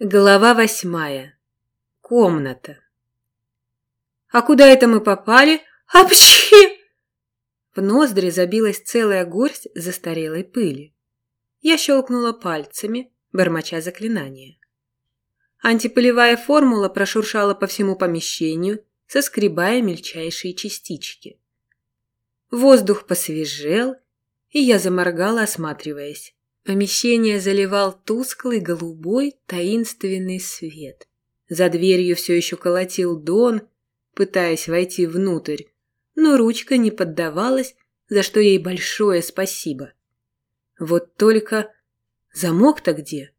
Глава восьмая. Комната. «А куда это мы попали? Апчхи!» В ноздри забилась целая горсть застарелой пыли. Я щелкнула пальцами, бормоча заклинание. Антипылевая формула прошуршала по всему помещению, соскребая мельчайшие частички. Воздух посвежел, и я заморгала, осматриваясь. Помещение заливал тусклый голубой таинственный свет. За дверью все еще колотил Дон, пытаясь войти внутрь, но ручка не поддавалась, за что ей большое спасибо. Вот только замок-то где?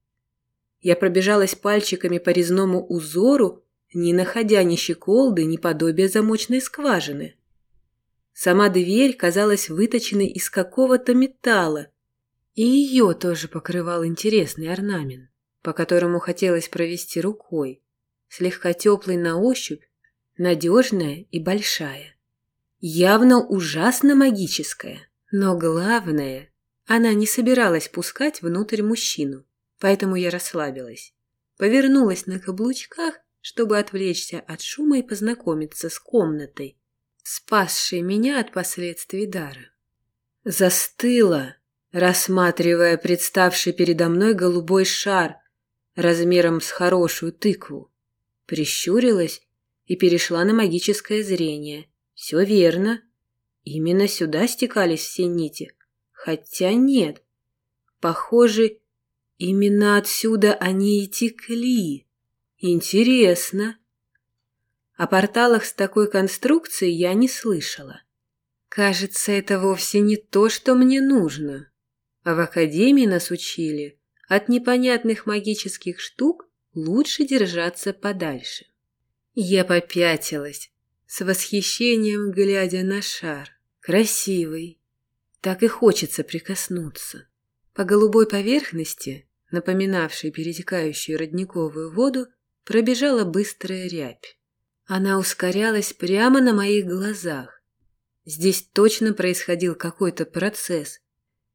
Я пробежалась пальчиками по резному узору, не находя ни щеколды, ни подобия замочной скважины. Сама дверь казалась выточенной из какого-то металла, и ее тоже покрывал интересный орнамент, по которому хотелось провести рукой, слегка теплый на ощупь, надежная и большая. Явно ужасно магическая, но главное, она не собиралась пускать внутрь мужчину, поэтому я расслабилась. Повернулась на каблучках, чтобы отвлечься от шума и познакомиться с комнатой, спасшей меня от последствий дара. Застыла, рассматривая представший передо мной голубой шар размером с хорошую тыкву. Прищурилась и перешла на магическое зрение. Все верно. Именно сюда стекались все нити. Хотя нет. Похоже, именно отсюда они и текли. Интересно. О порталах с такой конструкцией я не слышала. Кажется, это вовсе не то, что мне нужно. А в академии нас учили, от непонятных магических штук лучше держаться подальше. Я попятилась, с восхищением глядя на шар. Красивый. Так и хочется прикоснуться. По голубой поверхности, напоминавшей перетекающую родниковую воду, пробежала быстрая рябь. Она ускорялась прямо на моих глазах. Здесь точно происходил какой-то процесс,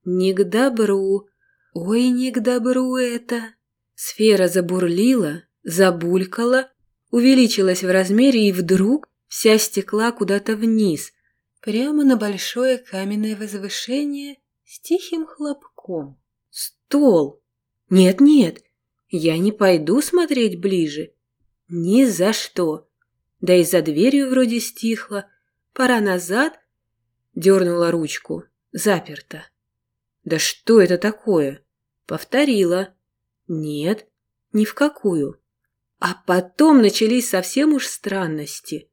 не к добру. Ой, не к добру это. Сфера забурлила, забулькала, увеличилась в размере и вдруг вся стекла куда-то вниз, прямо на большое каменное возвышение с тихим хлопком. Стол! Нет-нет, я не пойду смотреть ближе. Ни за что. Да и за дверью вроде стихло. Пора назад. Дернула ручку. Заперто. Да что это такое? Повторила. Нет, ни в какую. А потом начались совсем уж странности.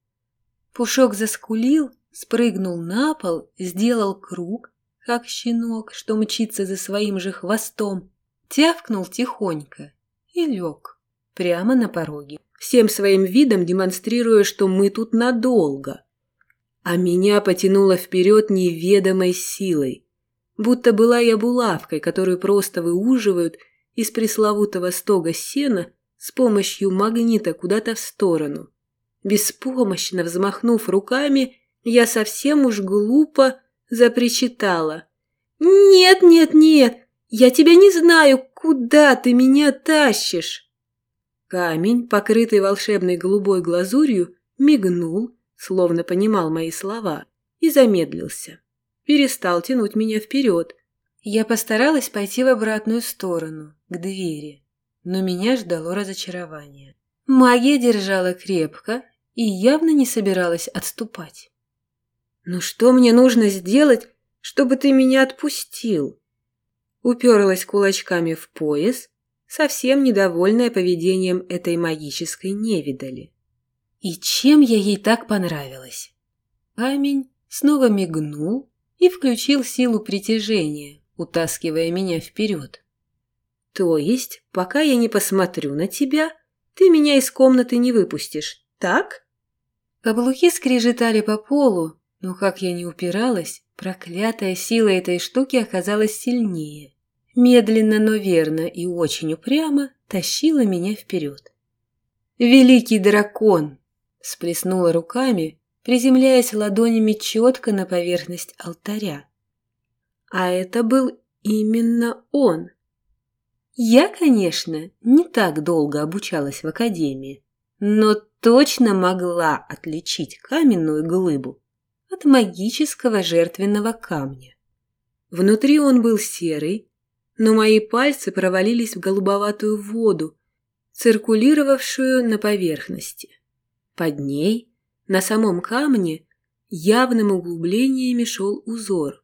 Пушок заскулил, спрыгнул на пол, сделал круг, как щенок, что мчится за своим же хвостом, тявкнул тихонько и лег прямо на пороге, всем своим видом демонстрируя, что мы тут надолго. А меня потянуло вперед неведомой силой будто была я булавкой, которую просто выуживают из пресловутого стога сена с помощью магнита куда-то в сторону. Беспомощно взмахнув руками, я совсем уж глупо запричитала. «Нет, нет, нет! Я тебя не знаю! Куда ты меня тащишь?» Камень, покрытый волшебной голубой глазурью, мигнул, словно понимал мои слова, и замедлился перестал тянуть меня вперед. Я постаралась пойти в обратную сторону, к двери, но меня ждало разочарование. Магия держала крепко и явно не собиралась отступать. «Ну что мне нужно сделать, чтобы ты меня отпустил?» Уперлась кулачками в пояс, совсем недовольная поведением этой магической невидали. И чем я ей так понравилась? Камень снова мигнул, и включил силу притяжения, утаскивая меня вперед. То есть, пока я не посмотрю на тебя, ты меня из комнаты не выпустишь, так? Каблуки скрежетали по полу, но как я не упиралась, проклятая сила этой штуки оказалась сильнее. Медленно, но верно и очень упрямо тащила меня вперед. «Великий дракон!» – сплеснула руками, приземляясь ладонями четко на поверхность алтаря. А это был именно он. Я, конечно, не так долго обучалась в академии, но точно могла отличить каменную глыбу от магического жертвенного камня. Внутри он был серый, но мои пальцы провалились в голубоватую воду, циркулировавшую на поверхности. Под ней, на самом камне, явным углублениями шел узор.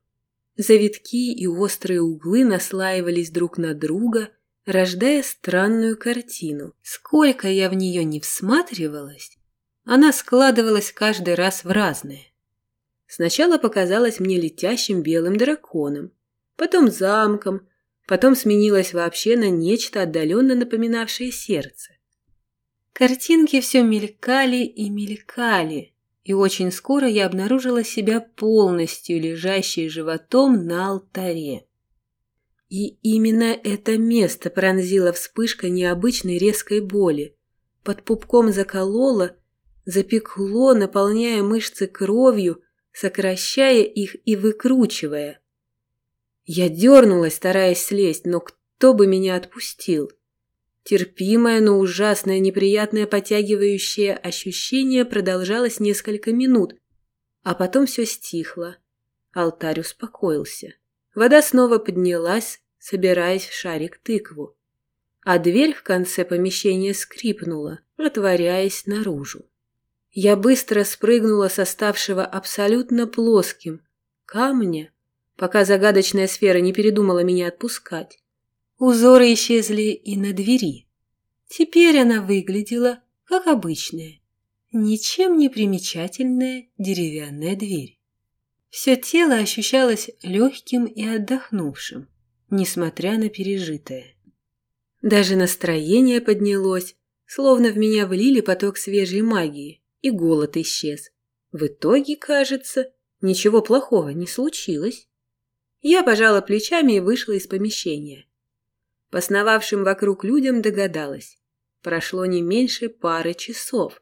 Завитки и острые углы наслаивались друг на друга, рождая странную картину. Сколько я в нее не всматривалась, она складывалась каждый раз в разное. Сначала показалась мне летящим белым драконом, потом замком, потом сменилась вообще на нечто отдаленно напоминавшее сердце. Картинки все мелькали и мелькали, и очень скоро я обнаружила себя полностью лежащей животом на алтаре. И именно это место пронзила вспышка необычной резкой боли. Под пупком закололо, запекло, наполняя мышцы кровью, сокращая их и выкручивая. Я дернулась, стараясь слезть, но кто бы меня отпустил? Терпимое, но ужасное, неприятное подтягивающее ощущение продолжалось несколько минут, а потом все стихло. Алтарь успокоился. Вода снова поднялась, собираясь в шарик тыкву, а дверь в конце помещения скрипнула, отворяясь наружу. Я быстро спрыгнула с оставшего абсолютно плоским камня, пока загадочная сфера не передумала меня отпускать. Узоры исчезли и на двери. Теперь она выглядела как обычная, ничем не примечательная деревянная дверь. Все тело ощущалось легким и отдохнувшим, несмотря на пережитое. Даже настроение поднялось, словно в меня влили поток свежей магии, и голод исчез. В итоге, кажется, ничего плохого не случилось. Я пожала плечами и вышла из помещения. По сновавшим вокруг людям догадалась. Прошло не меньше пары часов.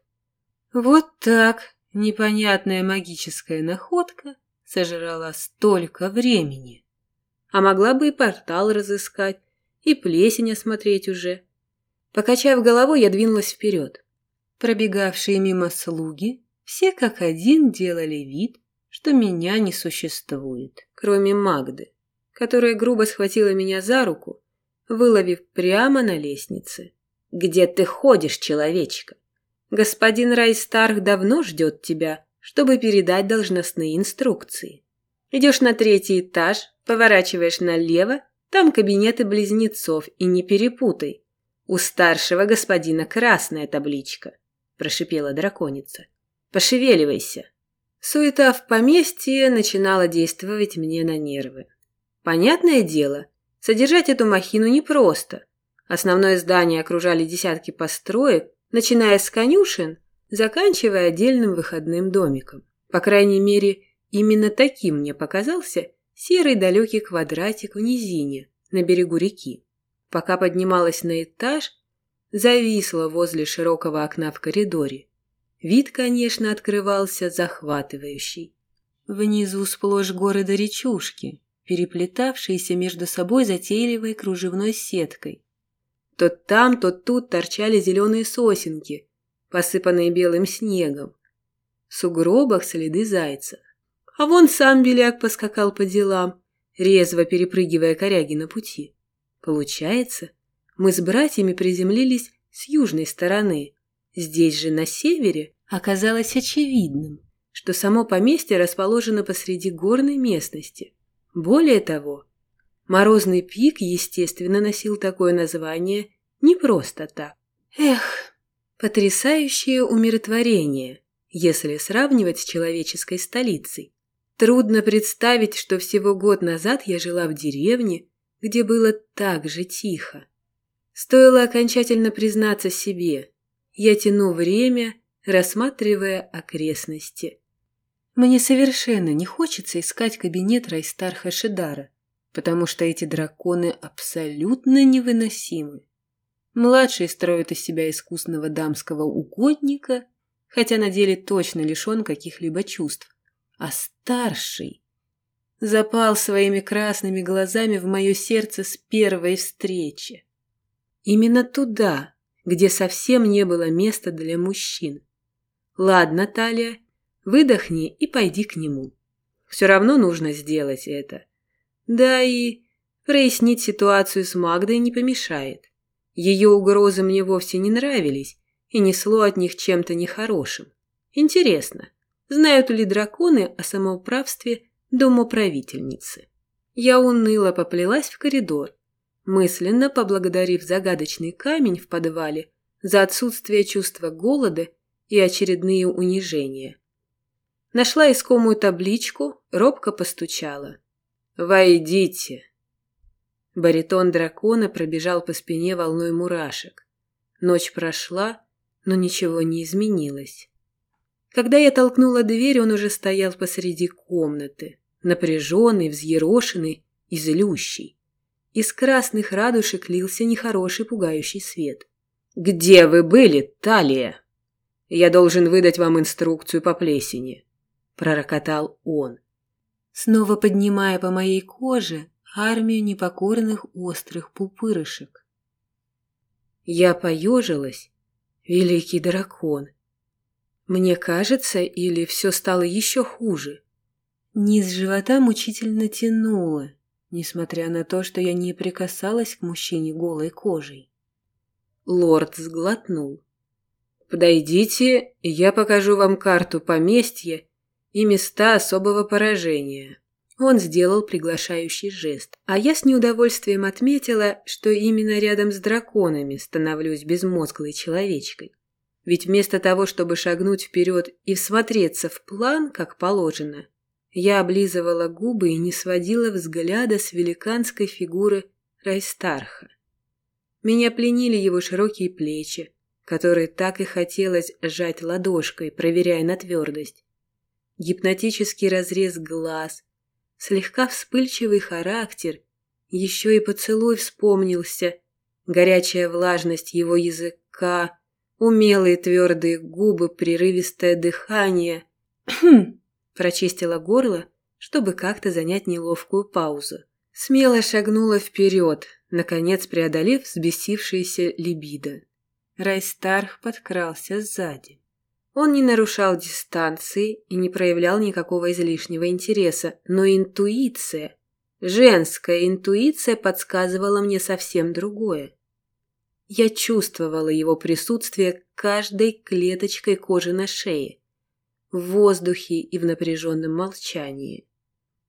Вот так непонятная магическая находка сожрала столько времени. А могла бы и портал разыскать, и плесень осмотреть уже. Покачав головой, я двинулась вперед. Пробегавшие мимо слуги все как один делали вид, что меня не существует, кроме Магды, которая грубо схватила меня за руку, выловив прямо на лестнице. «Где ты ходишь, человечка? Господин Райстарх давно ждет тебя, чтобы передать должностные инструкции. Идешь на третий этаж, поворачиваешь налево, там кабинеты близнецов, и не перепутай. У старшего господина красная табличка, прошипела драконица. Пошевеливайся. Суета в поместье начинала действовать мне на нервы. Понятное дело, содержать эту махину непросто. Основное здание окружали десятки построек, начиная с конюшен заканчивая отдельным выходным домиком. По крайней мере, именно таким мне показался серый далекий квадратик в низине, на берегу реки. Пока поднималась на этаж, зависла возле широкого окна в коридоре. Вид, конечно, открывался захватывающий. Внизу сплошь горы до речушки, переплетавшиеся между собой затейливой кружевной сеткой. То там, то тут торчали зеленые сосенки, посыпанные белым снегом. В сугробах следы зайцев. А вон сам беляк поскакал по делам, резво перепрыгивая коряги на пути. Получается, мы с братьями приземлились с южной стороны. Здесь же, на севере, оказалось очевидным, что само поместье расположено посреди горной местности. Более того, Морозный пик, естественно, носил такое название не просто так. Эх, Потрясающее умиротворение, если сравнивать с человеческой столицей. Трудно представить, что всего год назад я жила в деревне, где было так же тихо. Стоило окончательно признаться себе. Я тяну время, рассматривая окрестности. Мне совершенно не хочется искать кабинет Райстарха Шидара, потому что эти драконы абсолютно невыносимы. Младший строит из себя искусного дамского угодника, хотя на деле точно лишен каких-либо чувств. А старший запал своими красными глазами в мое сердце с первой встречи. Именно туда, где совсем не было места для мужчин. Ладно, Талия, выдохни и пойди к нему. Все равно нужно сделать это. Да и прояснить ситуацию с Магдой не помешает. Ее угрозы мне вовсе не нравились и несло от них чем-то нехорошим. Интересно, знают ли драконы о самоуправстве домоправительницы? Я уныло поплелась в коридор, мысленно поблагодарив загадочный камень в подвале за отсутствие чувства голода и очередные унижения. Нашла искомую табличку, робко постучала. «Войдите!» Баритон дракона пробежал по спине волной мурашек. Ночь прошла, но ничего не изменилось. Когда я толкнула дверь, он уже стоял посреди комнаты, напряженный, взъерошенный и злющий. Из красных радужек лился нехороший пугающий свет. «Где вы были, Талия?» «Я должен выдать вам инструкцию по плесени», – пророкотал он. Снова поднимая по моей коже армию непокорных острых пупырышек. Я поежилась. Великий дракон. Мне кажется, или все стало еще хуже? Низ живота мучительно тянуло, несмотря на то, что я не прикасалась к мужчине голой кожей. Лорд сглотнул. «Подойдите, я покажу вам карту поместья и места особого поражения». Он сделал приглашающий жест, а я с неудовольствием отметила, что именно рядом с драконами становлюсь безмозглой человечкой. Ведь вместо того, чтобы шагнуть вперед и всмотреться в план, как положено, я облизывала губы и не сводила взгляда с великанской фигуры Райстарха. Меня пленили его широкие плечи, которые так и хотелось сжать ладошкой, проверяя на твердость. Гипнотический разрез глаз, слегка вспыльчивый характер, еще и поцелуй вспомнился, горячая влажность его языка, умелые твердые губы, прерывистое дыхание. Прочистила горло, чтобы как-то занять неловкую паузу. Смело шагнула вперед, наконец преодолев взбесившееся либидо. Райстарх подкрался сзади. Он не нарушал дистанции и не проявлял никакого излишнего интереса, но интуиция, женская интуиция подсказывала мне совсем другое. Я чувствовала его присутствие каждой клеточкой кожи на шее, в воздухе и в напряженном молчании.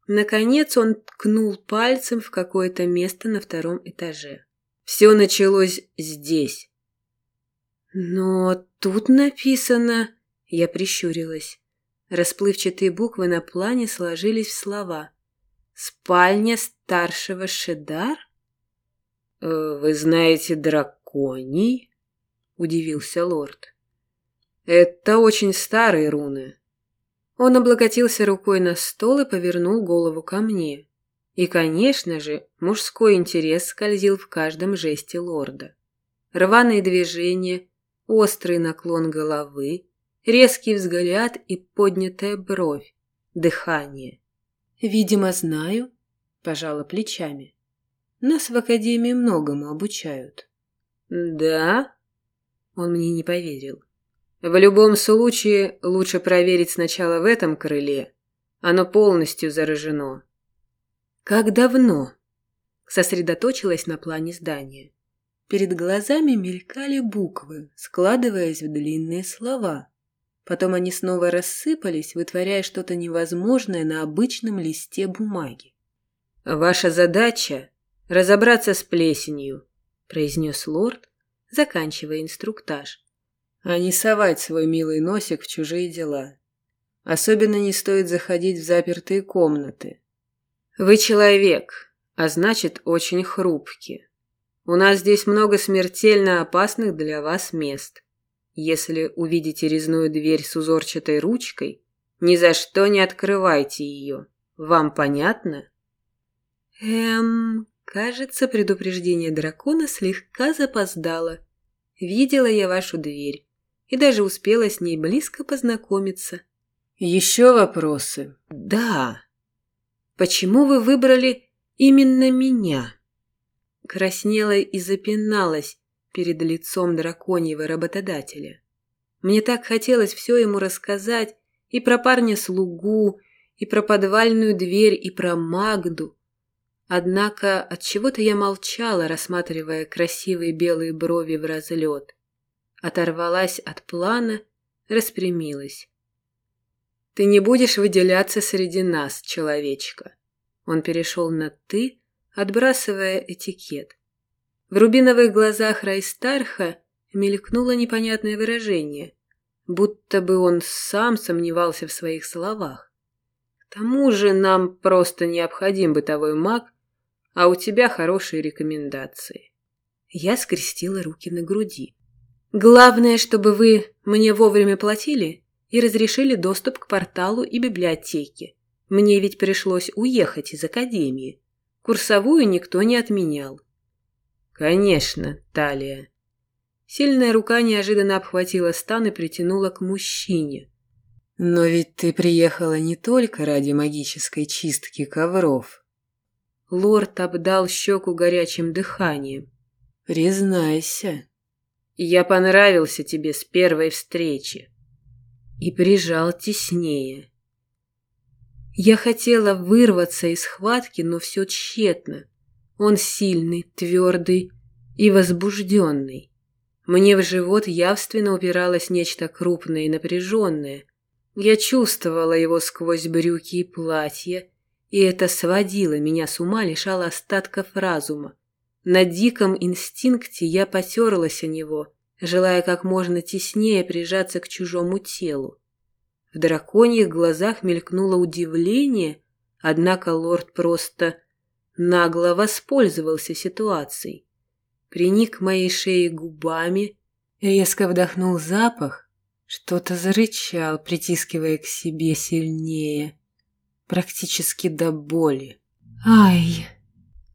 Наконец он ткнул пальцем в какое-то место на втором этаже. Все началось здесь. Но тут написано... Я прищурилась. Расплывчатые буквы на плане сложились в слова. «Спальня старшего Шедар?» «Э, «Вы знаете драконий?» — удивился лорд. «Это очень старые руны». Он облокотился рукой на стол и повернул голову ко мне. И, конечно же, мужской интерес скользил в каждом жесте лорда. Рваные движения, острый наклон головы, резкий взгляд и поднятая бровь, дыхание. «Видимо, знаю», – пожала плечами. «Нас в академии многому обучают». «Да?» Он мне не поверил. «В любом случае, лучше проверить сначала в этом крыле. Оно полностью заражено». «Как давно?» Сосредоточилась на плане здания. Перед глазами мелькали буквы, складываясь в длинные слова. Потом они снова рассыпались, вытворяя что-то невозможное на обычном листе бумаги. «Ваша задача – разобраться с плесенью», – произнес лорд, заканчивая инструктаж. «А не совать свой милый носик в чужие дела. Особенно не стоит заходить в запертые комнаты. Вы человек, а значит, очень хрупкий. У нас здесь много смертельно опасных для вас мест. Если увидите резную дверь с узорчатой ручкой, ни за что не открывайте ее. Вам понятно? Эм, кажется, предупреждение дракона слегка запоздало. Видела я вашу дверь и даже успела с ней близко познакомиться. Еще вопросы? Да. Почему вы выбрали именно меня? Краснела и запиналась, перед лицом драконьего работодателя. Мне так хотелось все ему рассказать и про парня-слугу, и про подвальную дверь, и про Магду. Однако от чего то я молчала, рассматривая красивые белые брови в разлет. Оторвалась от плана, распрямилась. «Ты не будешь выделяться среди нас, человечка». Он перешел на «ты», отбрасывая этикет. В рубиновых глазах Райстарха мелькнуло непонятное выражение, будто бы он сам сомневался в своих словах. К тому же нам просто необходим бытовой маг, а у тебя хорошие рекомендации. Я скрестила руки на груди. Главное, чтобы вы мне вовремя платили и разрешили доступ к порталу и библиотеке. Мне ведь пришлось уехать из академии. Курсовую никто не отменял. Конечно, Талия. Сильная рука неожиданно обхватила стан и притянула к мужчине. Но ведь ты приехала не только ради магической чистки ковров. Лорд обдал щеку горячим дыханием. Признайся. Я понравился тебе с первой встречи. И прижал теснее. Я хотела вырваться из схватки, но все тщетно. Он сильный, твердый и возбужденный. Мне в живот явственно упиралось нечто крупное и напряженное. Я чувствовала его сквозь брюки и платье, и это сводило меня с ума, лишало остатков разума. На диком инстинкте я потерлась о него, желая как можно теснее прижаться к чужому телу. В драконьих глазах мелькнуло удивление, однако лорд просто нагло воспользовался ситуацией. Приник к моей шее губами, резко вдохнул запах, что-то зарычал, притискивая к себе сильнее, практически до боли. «Ай!»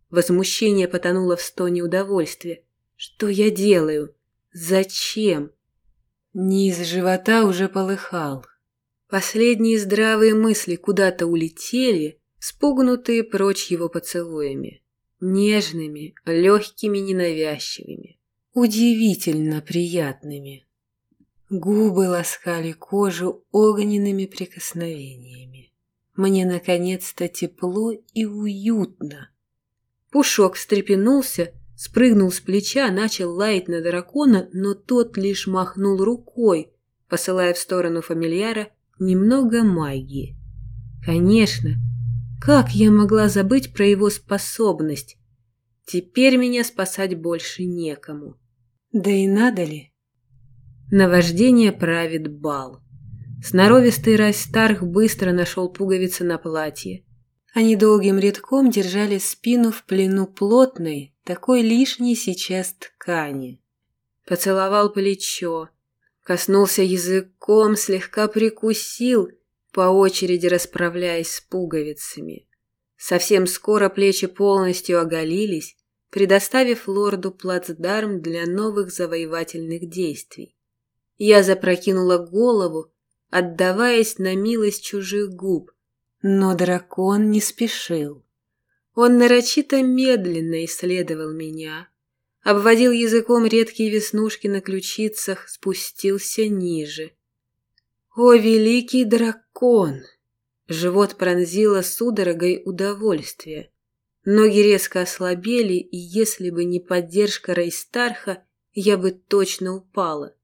Возмущение потонуло в стоне удовольствия. «Что я делаю? Зачем?» Низ живота уже полыхал. Последние здравые мысли куда-то улетели, спугнутые прочь его поцелуями. Нежными, легкими, ненавязчивыми. Удивительно приятными. Губы ласкали кожу огненными прикосновениями. Мне наконец-то тепло и уютно. Пушок встрепенулся, спрыгнул с плеча, начал лаять на дракона, но тот лишь махнул рукой, посылая в сторону фамильяра немного магии. Конечно, как я могла забыть про его способность? Теперь меня спасать больше некому. Да и надо ли? Наваждение правит бал. Сноровистый Райстарх быстро нашел пуговицы на платье. Они долгим рядком держали спину в плену плотной, такой лишней сейчас ткани. Поцеловал плечо, Коснулся языком, слегка прикусил, по очереди расправляясь с пуговицами. Совсем скоро плечи полностью оголились, предоставив лорду плацдарм для новых завоевательных действий. Я запрокинула голову, отдаваясь на милость чужих губ, но дракон не спешил. Он нарочито медленно исследовал меня, обводил языком редкие веснушки на ключицах, спустился ниже. «О, великий дракон!» Живот пронзило судорогой удовольствия. Ноги резко ослабели, и если бы не поддержка Рейстарха, я бы точно упала.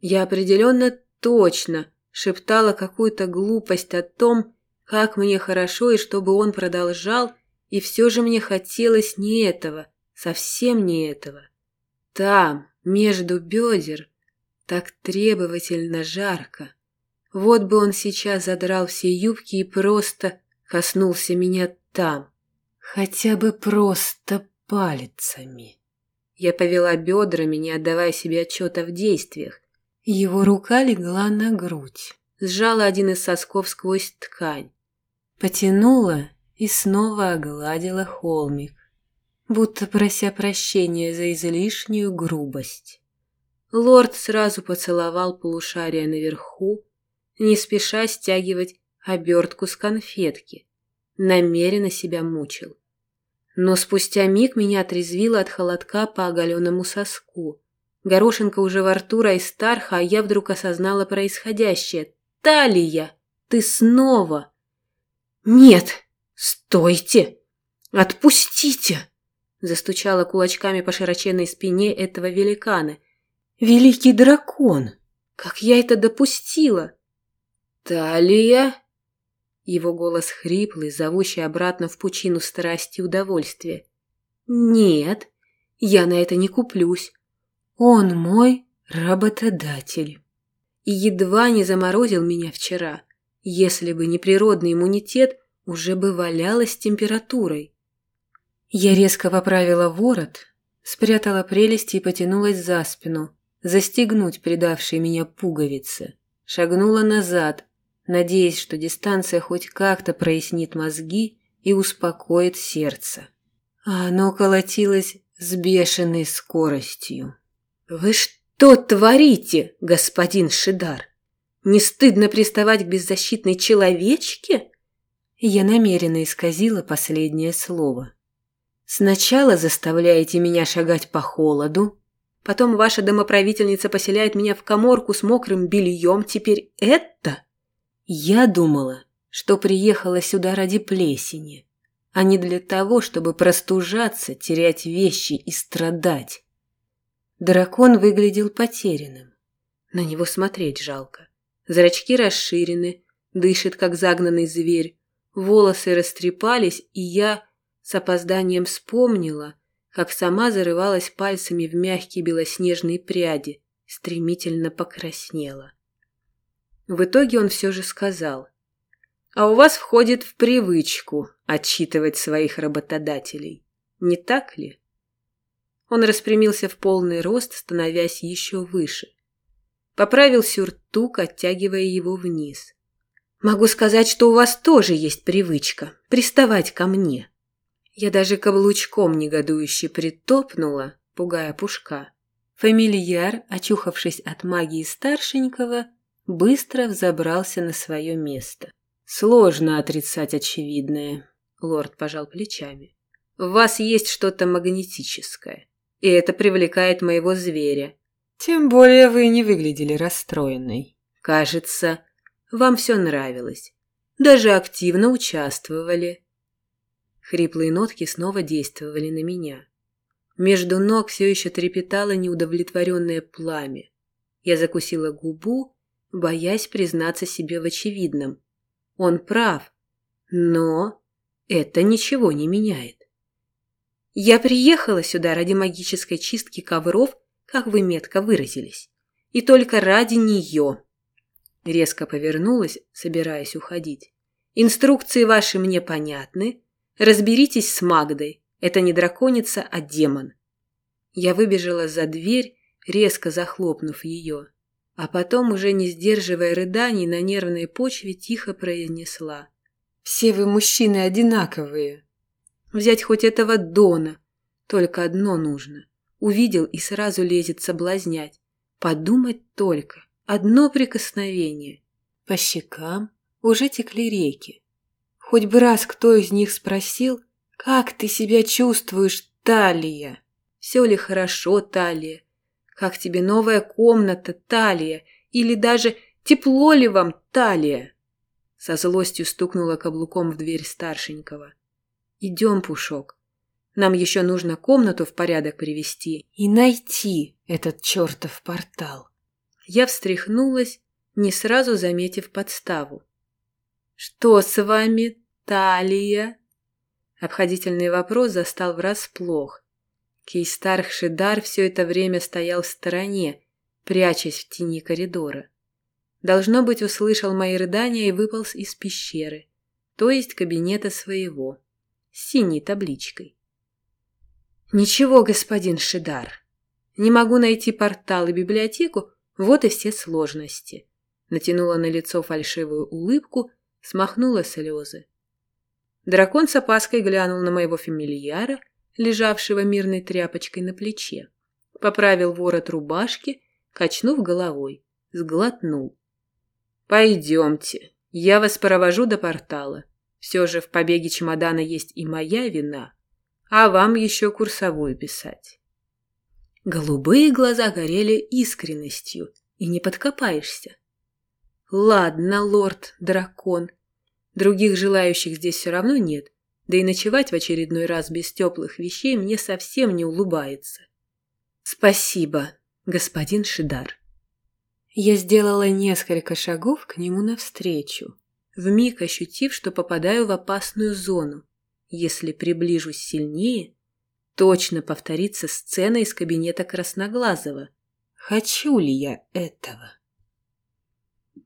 Я определенно точно шептала какую-то глупость о том, как мне хорошо и чтобы он продолжал, и все же мне хотелось не этого, Совсем не этого. Там, между бедер, так требовательно жарко. Вот бы он сейчас задрал все юбки и просто коснулся меня там. Хотя бы просто пальцами. Я повела бедрами, не отдавая себе отчета в действиях. Его рука легла на грудь, сжала один из сосков сквозь ткань, потянула и снова огладила холмик будто прося прощения за излишнюю грубость. Лорд сразу поцеловал полушария наверху, не спеша стягивать обертку с конфетки, намеренно себя мучил. Но спустя миг меня отрезвило от холодка по оголенному соску. Горошинка уже во рту Райстарха, а я вдруг осознала происходящее. «Талия! Ты снова!» «Нет! Стойте! Отпустите!» Застучала кулачками по широченной спине этого великана. «Великий дракон! Как я это допустила!» «Талия!» Его голос хриплый, зовущий обратно в пучину страсти и удовольствия. «Нет, я на это не куплюсь. Он мой работодатель. И едва не заморозил меня вчера. Если бы не природный иммунитет, уже бы валялась температурой. Я резко поправила ворот, спрятала прелести и потянулась за спину, застегнуть предавшие меня пуговицы. Шагнула назад, надеясь, что дистанция хоть как-то прояснит мозги и успокоит сердце. А оно колотилось с бешеной скоростью. «Вы что творите, господин Шидар? Не стыдно приставать к беззащитной человечке?» Я намеренно исказила последнее слово. «Сначала заставляете меня шагать по холоду, потом ваша домоправительница поселяет меня в коморку с мокрым бельем, теперь это...» Я думала, что приехала сюда ради плесени, а не для того, чтобы простужаться, терять вещи и страдать. Дракон выглядел потерянным. На него смотреть жалко. Зрачки расширены, дышит, как загнанный зверь. Волосы растрепались, и я с опозданием вспомнила, как сама зарывалась пальцами в мягкие белоснежные пряди, стремительно покраснела. В итоге он все же сказал. «А у вас входит в привычку отчитывать своих работодателей, не так ли?» Он распрямился в полный рост, становясь еще выше. Поправил сюртук, оттягивая его вниз. «Могу сказать, что у вас тоже есть привычка приставать ко мне». Я даже каблучком негодующе притопнула, пугая пушка. Фамильяр, очухавшись от магии старшенького, быстро взобрался на свое место. «Сложно отрицать очевидное», — лорд пожал плечами. «В вас есть что-то магнетическое и это привлекает моего зверя. Тем более вы не выглядели расстроенной. Кажется, вам все нравилось. Даже активно участвовали. Хриплые нотки снова действовали на меня. Между ног все еще трепетало неудовлетворенное пламя. Я закусила губу, боясь признаться себе в очевидном. Он прав, но это ничего не меняет. Я приехала сюда ради магической чистки ковров, как вы метко выразились. И только ради нее. Резко повернулась, собираясь уходить. Инструкции ваши мне понятны. Разберитесь с Магдой. Это не драконица, а демон. Я выбежала за дверь, резко захлопнув ее. А потом, уже не сдерживая рыданий, на нервной почве тихо произнесла. «Все вы мужчины одинаковые. Взять хоть этого Дона. Только одно нужно. Увидел и сразу лезет соблазнять. Подумать только. Одно прикосновение. По щекам уже текли реки. Хоть бы раз кто из них спросил, как ты себя чувствуешь, Талия? Все ли хорошо, Талия? Как тебе новая комната, Талия? Или даже тепло ли вам, Талия? Со злостью стукнула каблуком в дверь старшенького. «Идем, Пушок. Нам еще нужно комнату в порядок привести и найти этот чертов портал». Я встряхнулась, не сразу заметив подставу. «Что с вами, Талия?» Обходительный вопрос застал врасплох. Кейстарх Шидар все это время стоял в стороне, прячась в тени коридора. Должно быть, услышал мои рыдания и выполз из пещеры, то есть кабинета своего с синей табличкой. «Ничего, господин Шидар. Не могу найти портал и библиотеку, вот и все сложности». Натянула на лицо фальшивую улыбку, смахнула слезы. Дракон с опаской глянул на моего фамильяра, лежавшего мирной тряпочкой на плече. Поправил ворот рубашки, качнув головой, сглотнул. «Пойдемте, я вас провожу до портала. Все же в побеге чемодана есть и моя вина, а вам еще курсовую писать. Голубые глаза горели искренностью, и не подкопаешься. Ладно, лорд-дракон. Других желающих здесь все равно нет, да и ночевать в очередной раз без теплых вещей мне совсем не улыбается. Спасибо, господин Шидар. Я сделала несколько шагов к нему навстречу, вмиг ощутив, что попадаю в опасную зону. Если приближусь сильнее, точно повторится сцена из кабинета Красноглазого. Хочу ли я этого?